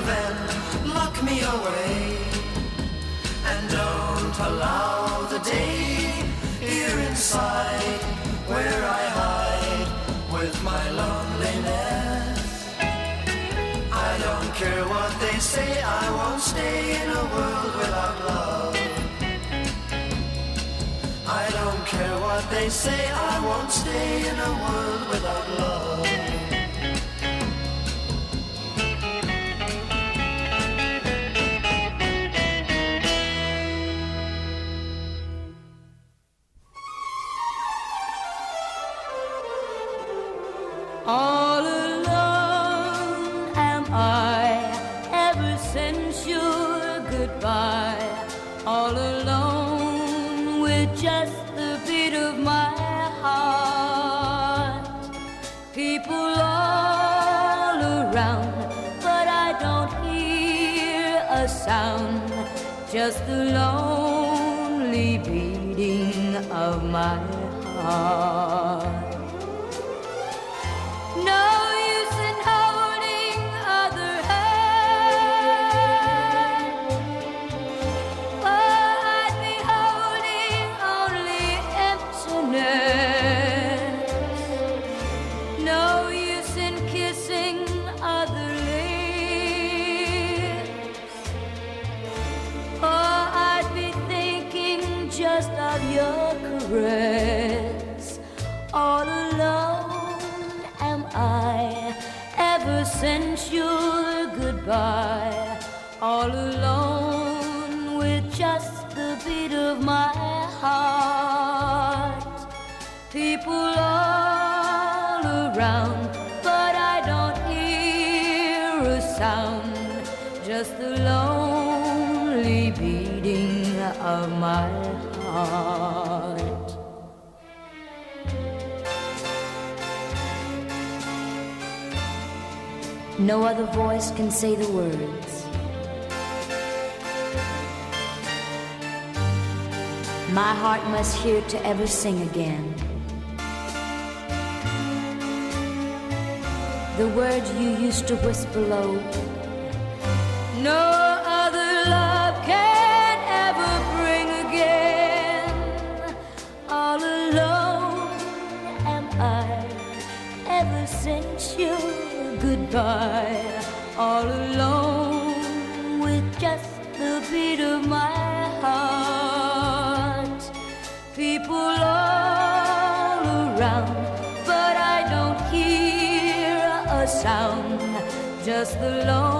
then lock me away and don't allow the day here inside where I hide with my loneliness. I don't care what they say, I won't stay in a world without love. I don't care what they say, I won't stay in a world without love. just the Lord. voice can say the words. My heart must hear to ever sing again. The words you used to whisper low. No! just the Lord.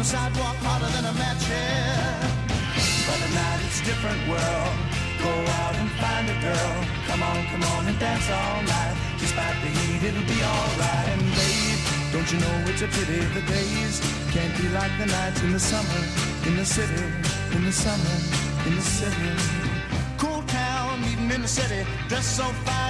The sidewalk hotter than a match here. But at night it's a different world. Go out and find a girl. Come on, come on and dance all night. Despite the heat, it'll be alright. And babe, don't you know it's a pity the days can't be like the nights in the summer, in the city, in the summer, in the city. Cool town, meeting in the city, dressed so fine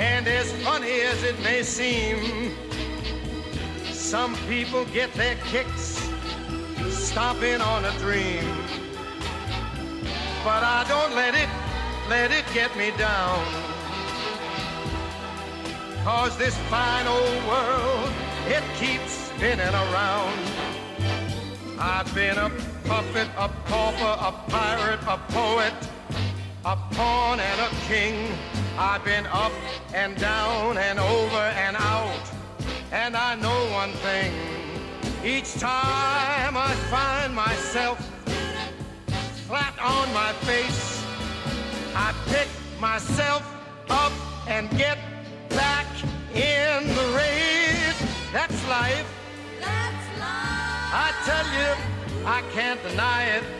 And as funny as it may seem, some people get their kicks stomping on a dream. But I don't let it, let it get me down. Cause this fine old world, it keeps spinning around. I've been a puppet, a pauper, a pirate, a poet, a pawn and a king. I've been up and down and over and out. And I know one thing. Each time I find myself flat on my face, I pick myself up and get back in the race. That's life. That's life. I tell you, I can't deny it.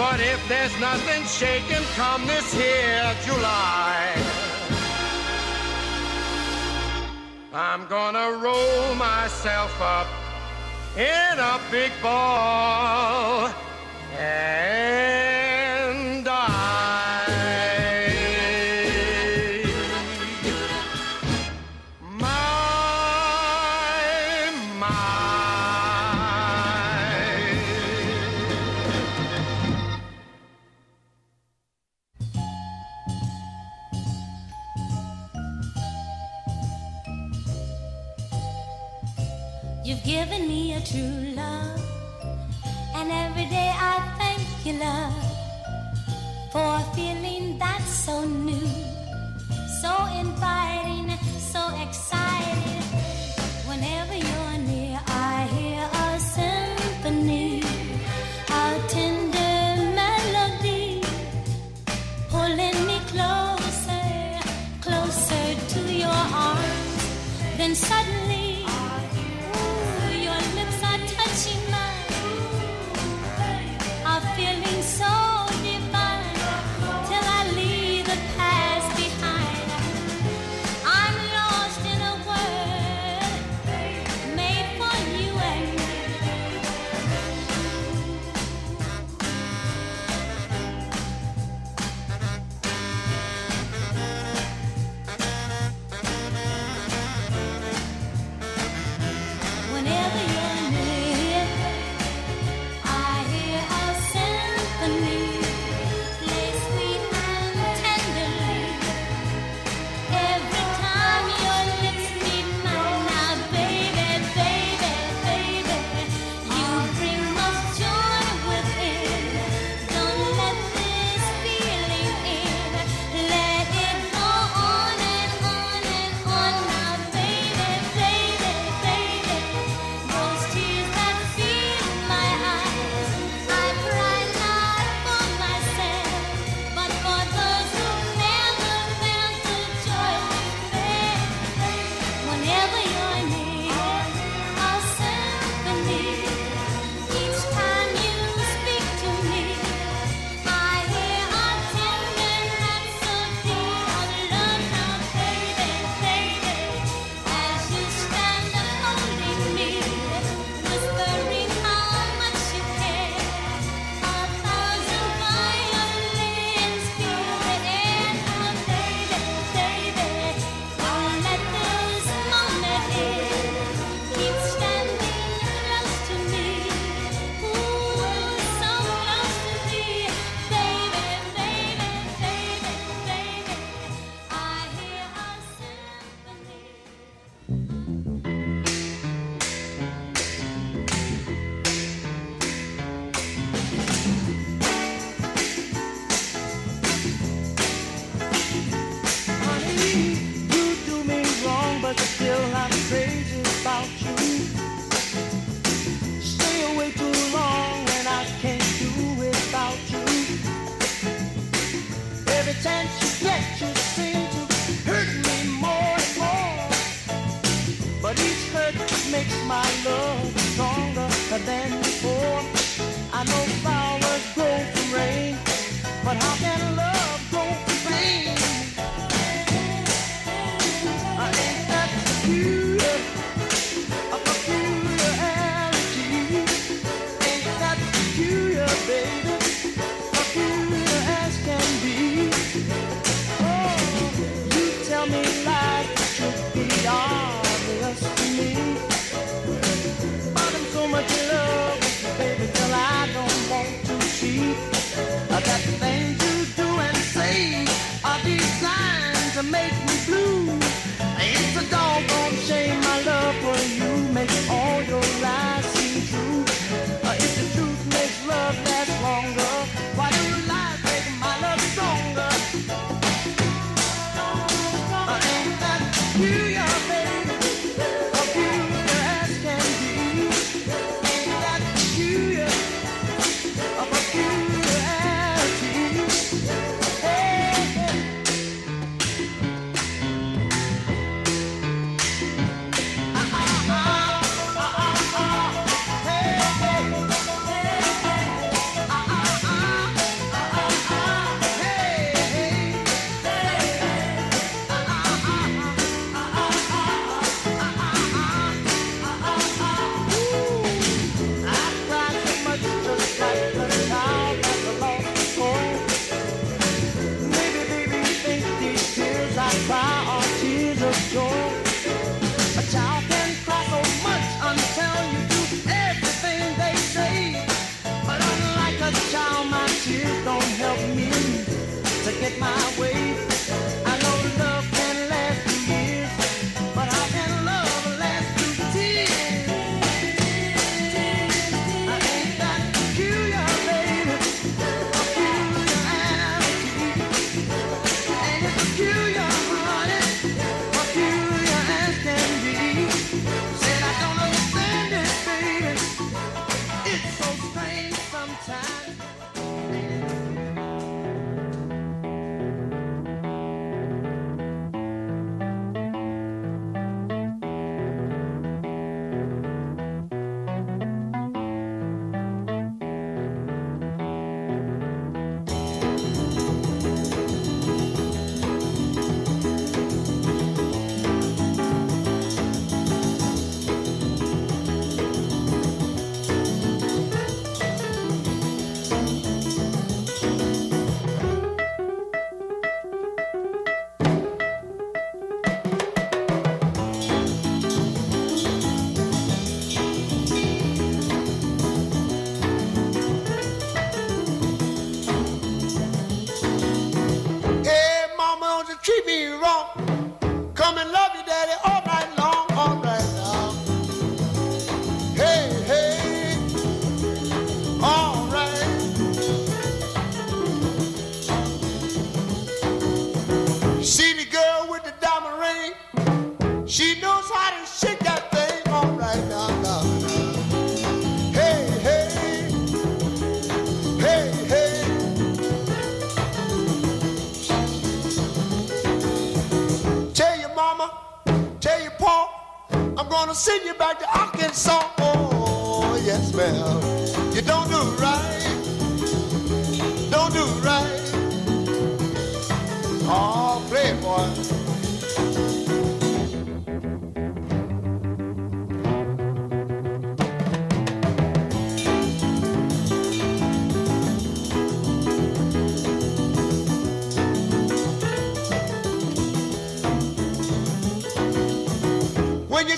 But if there's nothing shaking come this here July, I'm gonna roll myself up in a big ball. And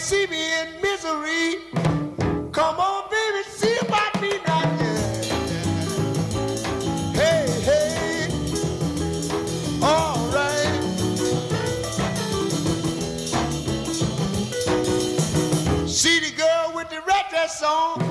see me in misery. Come on, baby, see about me now. Yeah. Hey, hey, all right. See the girl with the red dress on.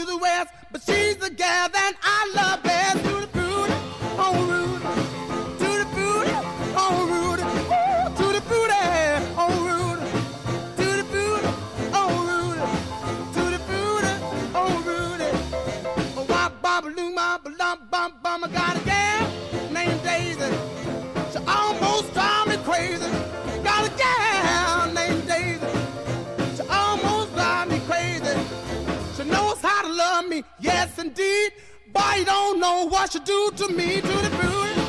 to the west, but she's the girl that I love best. I don't know what you do to me, to the booty.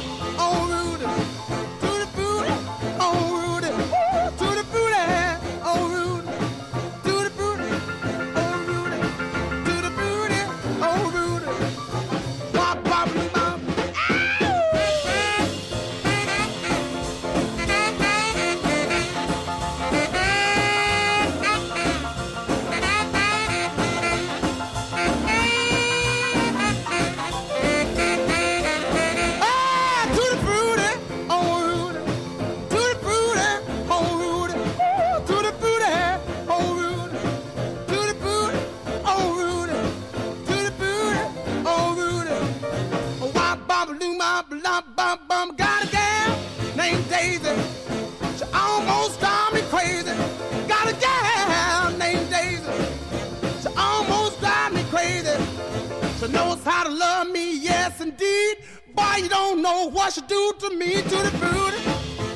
Now you don't know what she do to me, to the booty,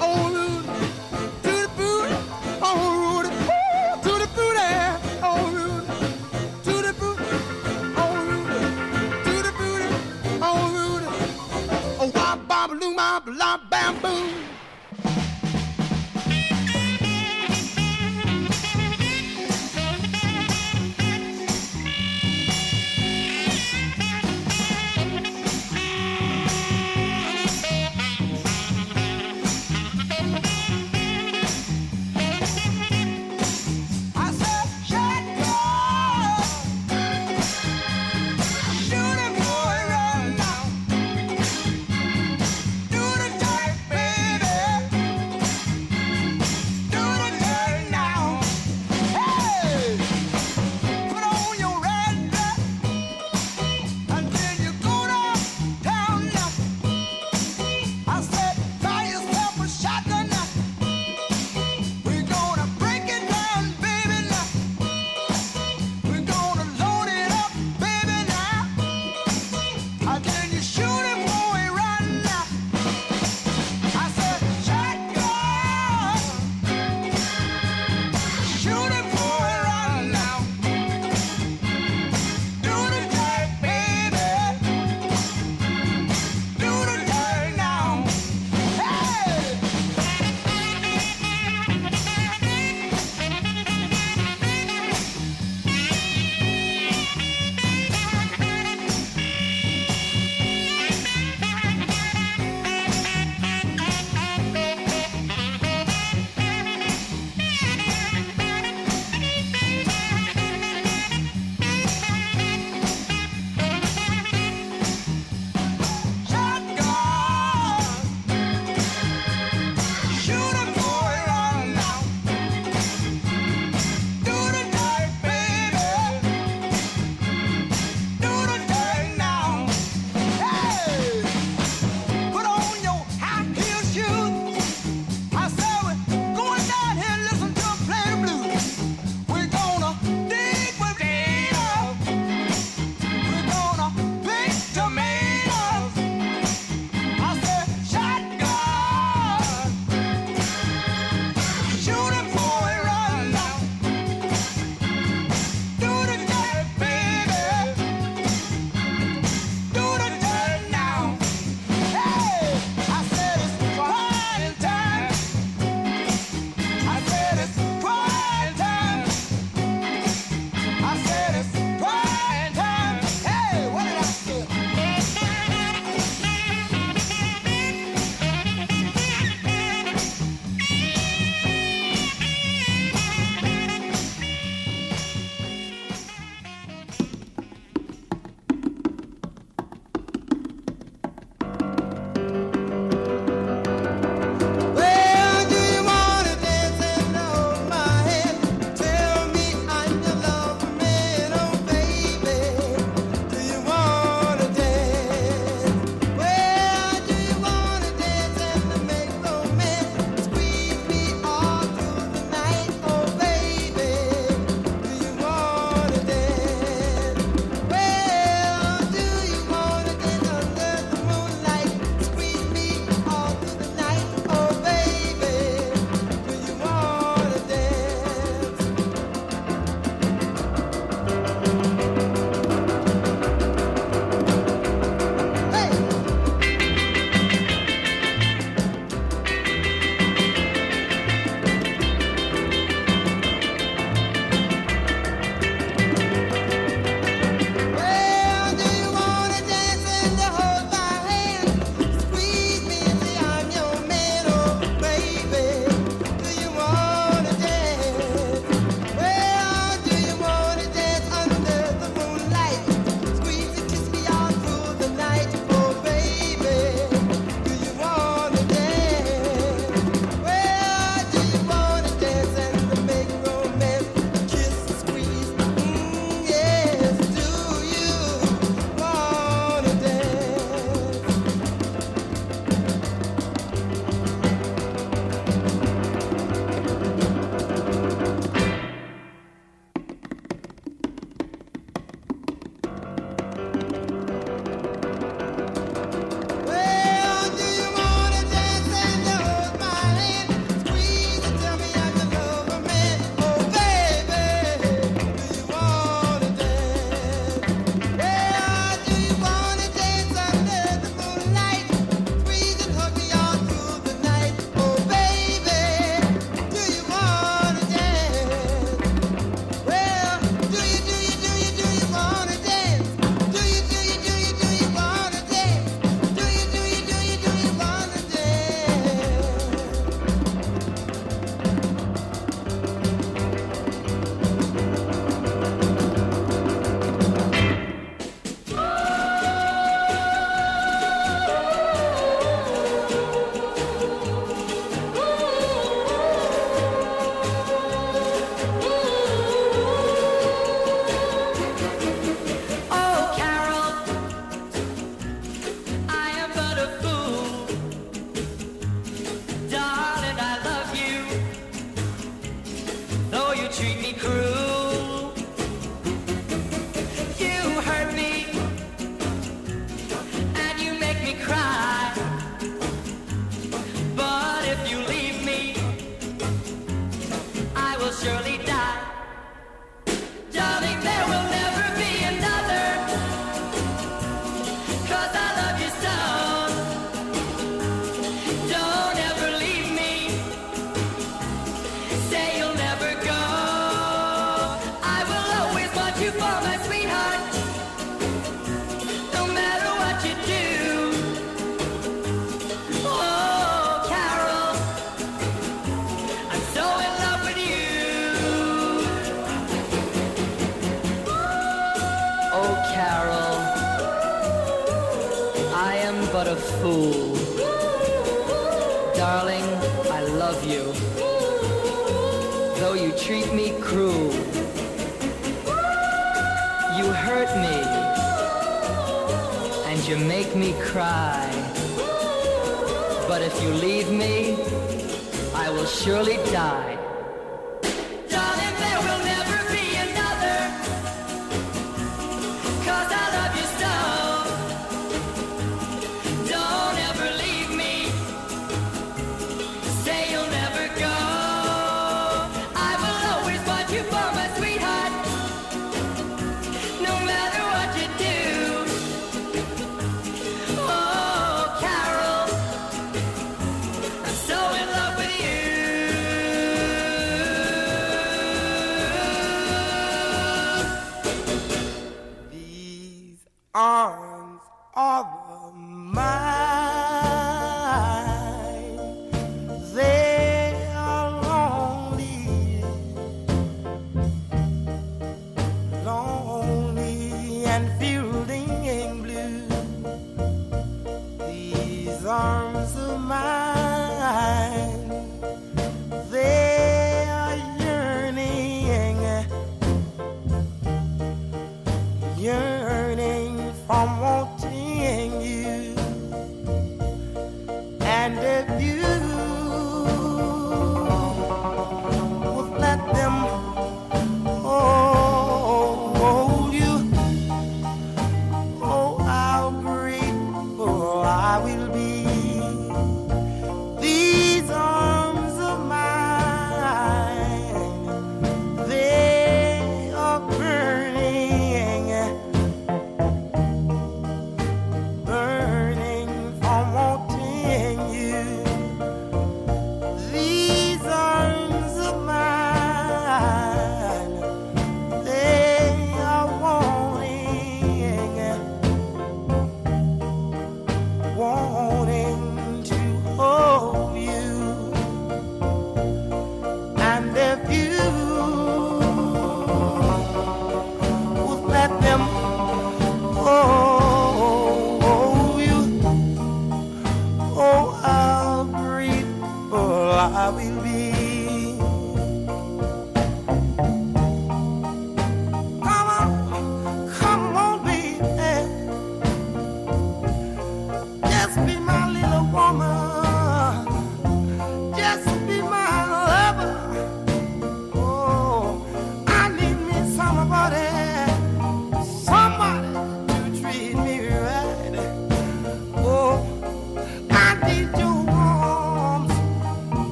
oh Rudy, oh Rudy, oh Rudy, oh Rudy, oh Rudy. Oh, bam.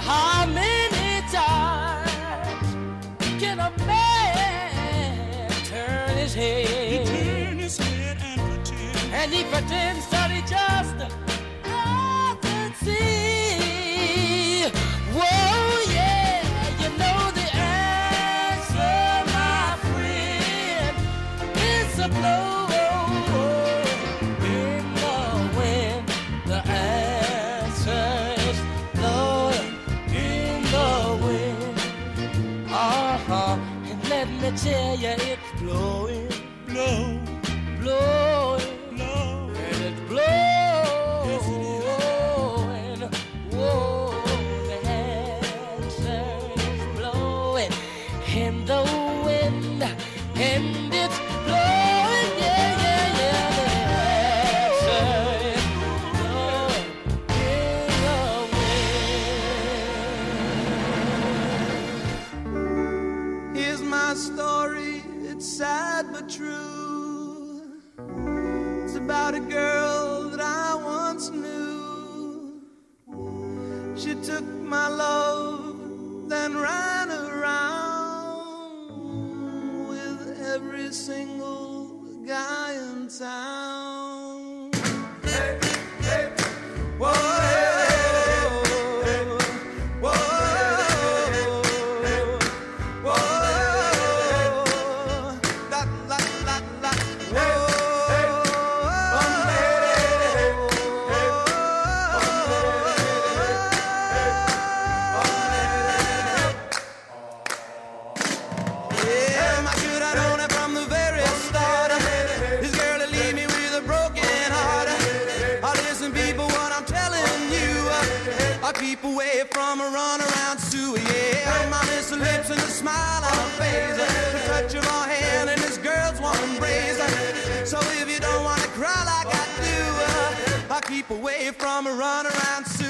How many times can a man turn his head and pretend. And he pretends that he just yeah, yeah. keep away from a runaround Sue. Yeah, my the lips and a smile on her face, the touch of her hand and this girl's one embrace. So if you don't wanna cry like I do, uh, I keep away from a runaround Sue.